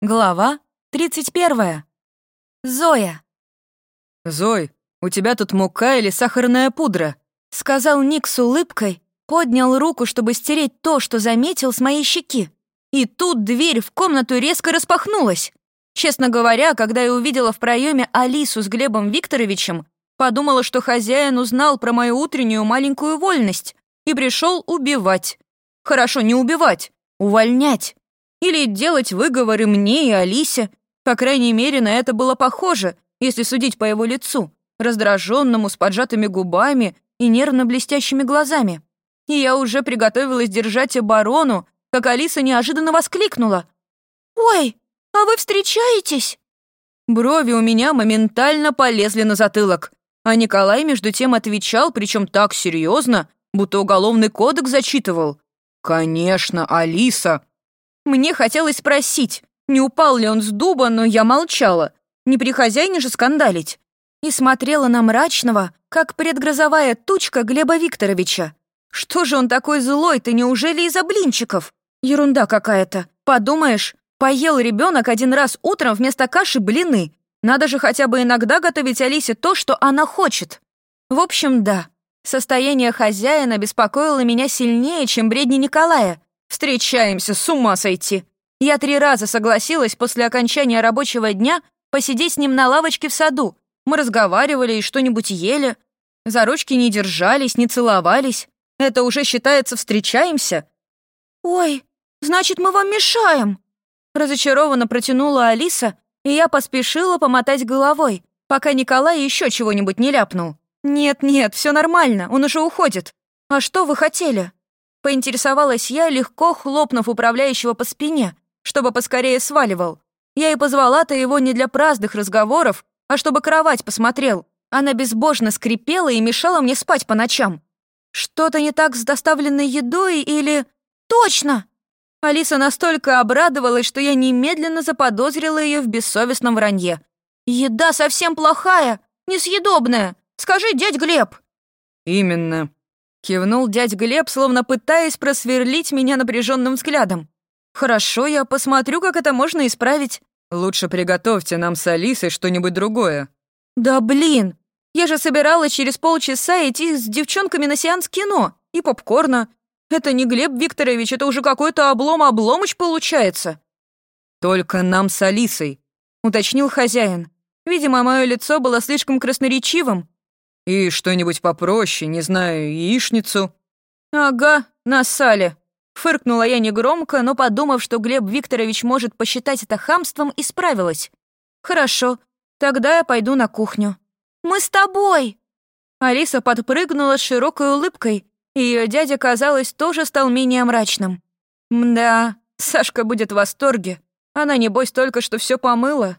Глава 31. Зоя. «Зой, у тебя тут мука или сахарная пудра?» Сказал Ник с улыбкой, поднял руку, чтобы стереть то, что заметил с моей щеки. И тут дверь в комнату резко распахнулась. Честно говоря, когда я увидела в проеме Алису с Глебом Викторовичем, подумала, что хозяин узнал про мою утреннюю маленькую вольность и пришел убивать. Хорошо, не убивать, увольнять. Или делать выговоры мне и Алисе. По крайней мере, на это было похоже, если судить по его лицу, раздраженному, с поджатыми губами и нервно блестящими глазами. И я уже приготовилась держать оборону, как Алиса неожиданно воскликнула. «Ой, а вы встречаетесь?» Брови у меня моментально полезли на затылок, а Николай между тем отвечал, причем так серьезно, будто уголовный кодекс зачитывал. «Конечно, Алиса, мне хотелось спросить, не упал ли он с дуба, но я молчала. Не при хозяине же скандалить. И смотрела на мрачного, как предгрозовая тучка Глеба Викторовича. Что же он такой злой-то, неужели из-за блинчиков? Ерунда какая-то. Подумаешь, поел ребенок один раз утром вместо каши блины. Надо же хотя бы иногда готовить Алисе то, что она хочет. В общем, да. Состояние хозяина беспокоило меня сильнее, чем бредни Николая. Встречаемся, с ума сойти. Я три раза согласилась после окончания рабочего дня посидеть с ним на лавочке в саду. Мы разговаривали и что-нибудь ели. За ручки не держались, не целовались. Это уже считается встречаемся? «Ой, значит, мы вам мешаем!» Разочарованно протянула Алиса, и я поспешила помотать головой, пока Николай еще чего-нибудь не ляпнул. «Нет-нет, все нормально, он уже уходит. А что вы хотели?» Поинтересовалась я, легко хлопнув управляющего по спине, чтобы поскорее сваливал. Я и позвала-то его не для праздных разговоров, а чтобы кровать посмотрел. Она безбожно скрипела и мешала мне спать по ночам. Что-то не так с доставленной едой или... Точно! Алиса настолько обрадовалась, что я немедленно заподозрила ее в бессовестном вранье. «Еда совсем плохая, несъедобная. Скажи, дядь Глеб». «Именно», Кивнул дядь Глеб, словно пытаясь просверлить меня напряженным взглядом. «Хорошо, я посмотрю, как это можно исправить». «Лучше приготовьте нам с Алисой что-нибудь другое». «Да блин! Я же собиралась через полчаса идти с девчонками на сеанс кино и попкорна. Это не Глеб Викторович, это уже какой-то облом-обломыч получается». «Только нам с Алисой», — уточнил хозяин. Видимо, мое лицо было слишком красноречивым, и что-нибудь попроще, не знаю, яичницу». «Ага, на сале». Фыркнула я негромко, но, подумав, что Глеб Викторович может посчитать это хамством, исправилась. «Хорошо, тогда я пойду на кухню». «Мы с тобой!» Алиса подпрыгнула с широкой улыбкой, и ее дядя, казалось, тоже стал менее мрачным. «Мда, Сашка будет в восторге. Она, небось, только что все помыла».